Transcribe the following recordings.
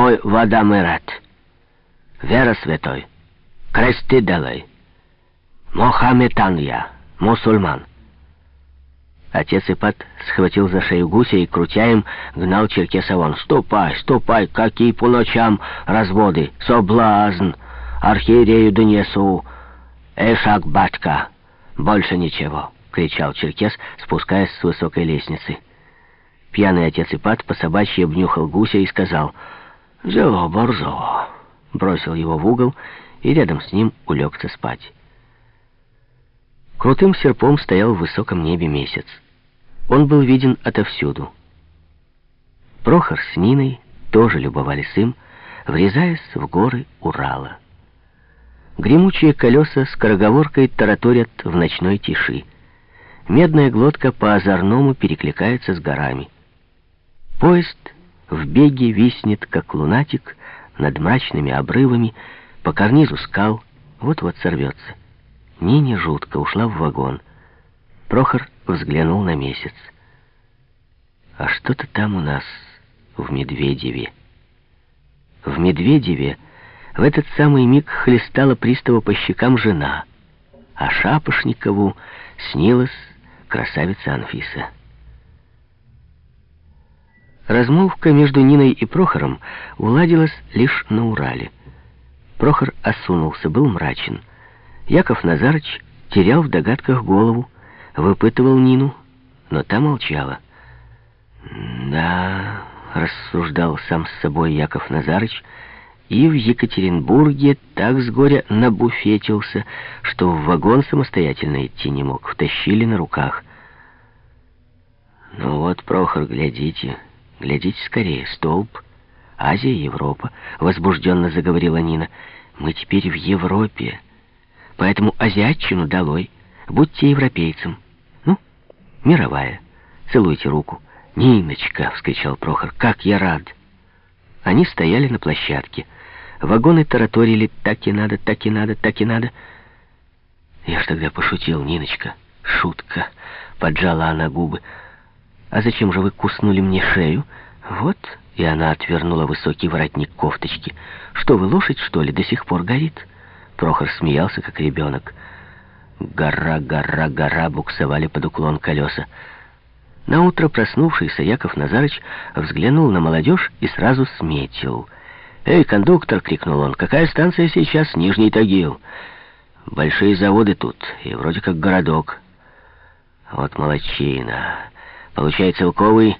мой Вадамират, вера святой, кресты делай. Мохаметан я, мусульман. Отец Ипат схватил за шею гуся и, крутя им, гнал черкеса вон. «Ступай, ступай, какие по ночам разводы! Соблазн! Архиерею донесу! Эшак, батька! Больше ничего!» — кричал черкес, спускаясь с высокой лестницы. Пьяный отец Ипат по собачьи обнюхал гуся и сказал «Зело борзо!» Бросил его в угол и рядом с ним улегся спать. Крутым серпом стоял в высоком небе месяц. Он был виден отовсюду. Прохор с Ниной тоже любовались им, врезаясь в горы Урала. Гремучие колеса скороговоркой тараторят в ночной тиши. Медная глотка по-озорному перекликается с горами. Поезд в беге виснет, как лунатик, над мрачными обрывами, по карнизу скал, вот-вот сорвется. Нине жутко ушла в вагон. Прохор взглянул на месяц. А что-то там у нас в Медведеве. В Медведеве в этот самый миг хлестала пристава по щекам жена, а Шапошникову снилась красавица Анфиса. Размолвка между Ниной и Прохором уладилась лишь на Урале. Прохор осунулся, был мрачен. Яков Назарыч терял в догадках голову, выпытывал Нину, но та молчала. «Да», — рассуждал сам с собой Яков Назарыч, и в Екатеринбурге так с горя набуфетился, что в вагон самостоятельно идти не мог, втащили на руках. «Ну вот, Прохор, глядите, глядите скорее, столб, Азия, Европа», — возбужденно заговорила Нина. «Мы теперь в Европе». Поэтому азиатчину долой. Будьте европейцем. Ну, мировая. Целуйте руку. «Ниночка!» — вскричал Прохор. «Как я рад!» Они стояли на площадке. Вагоны тараторили «так и надо, так и надо, так и надо». Я ж тогда пошутил, Ниночка. Шутка. Поджала она губы. «А зачем же вы куснули мне шею?» «Вот». И она отвернула высокий воротник кофточки. «Что вы, лошадь, что ли, до сих пор горит?» Прохор смеялся, как ребенок. Гора, гора, гора буксовали под уклон колеса. Наутро проснувшийся Яков Назарыч взглянул на молодежь и сразу сметил. «Эй, кондуктор!» — крикнул он. «Какая станция сейчас? Нижний Тагил. Большие заводы тут, и вроде как городок. Вот молодчина. Получай целковый.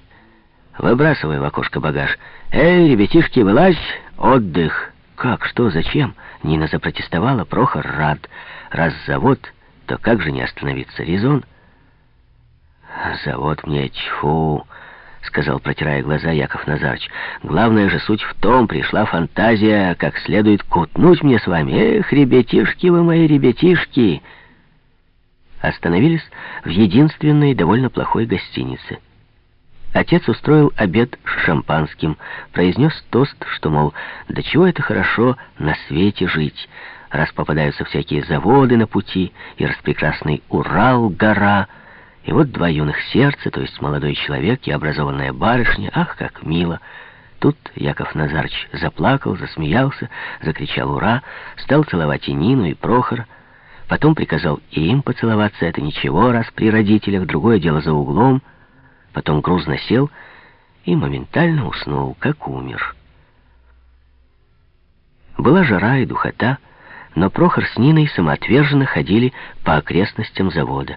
Выбрасывай в окошко багаж. Эй, ребятишки, вылазь! Отдых!» «Как? Что? Зачем?» Нина запротестовала. Прохор рад. Раз завод, то как же не остановиться? Резон. «Завод мне тьфу!» — сказал, протирая глаза Яков Назарыч. «Главная же суть в том, пришла фантазия, как следует кутнуть мне с вами. Эх, ребятишки вы мои, ребятишки!» Остановились в единственной довольно плохой гостинице — Отец устроил обед с шампанским, произнес тост, что, мол, до чего это хорошо на свете жить, раз попадаются всякие заводы на пути, и распрекрасный Урал, гора, и вот два юных сердца, то есть молодой человек и образованная барышня, ах, как мило! Тут Яков Назарч заплакал, засмеялся, закричал «Ура!», стал целовать и Нину, и Прохора, потом приказал и им поцеловаться, это ничего, раз при родителях, другое дело за углом — потом грузно сел и моментально уснул, как умер. Была жара и духота, но Прохор с Ниной самоотверженно ходили по окрестностям завода.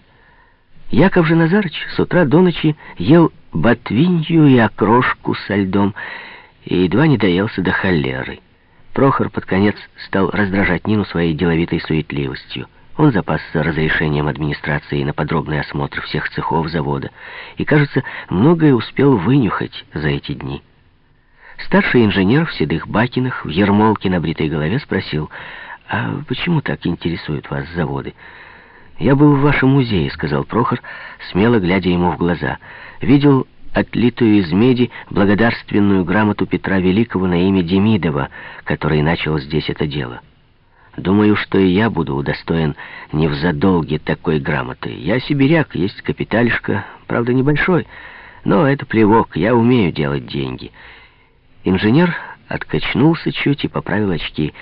Яков же Назарыч с утра до ночи ел ботвинью и окрошку со льдом и едва не доелся до холеры. Прохор под конец стал раздражать Нину своей деловитой суетливостью. Он запасся разрешением администрации на подробный осмотр всех цехов завода и, кажется, многое успел вынюхать за эти дни. Старший инженер в седых бакинах, в ермолке на бритой голове спросил, «А почему так интересуют вас заводы?» «Я был в вашем музее», — сказал Прохор, смело глядя ему в глаза. «Видел отлитую из меди благодарственную грамоту Петра Великого на имя Демидова, который начал здесь это дело». Думаю, что и я буду удостоен не в задолге такой грамоты. Я сибиряк, есть капиталишка, правда небольшой, но это плевок, я умею делать деньги. Инженер откачнулся чуть и поправил очки.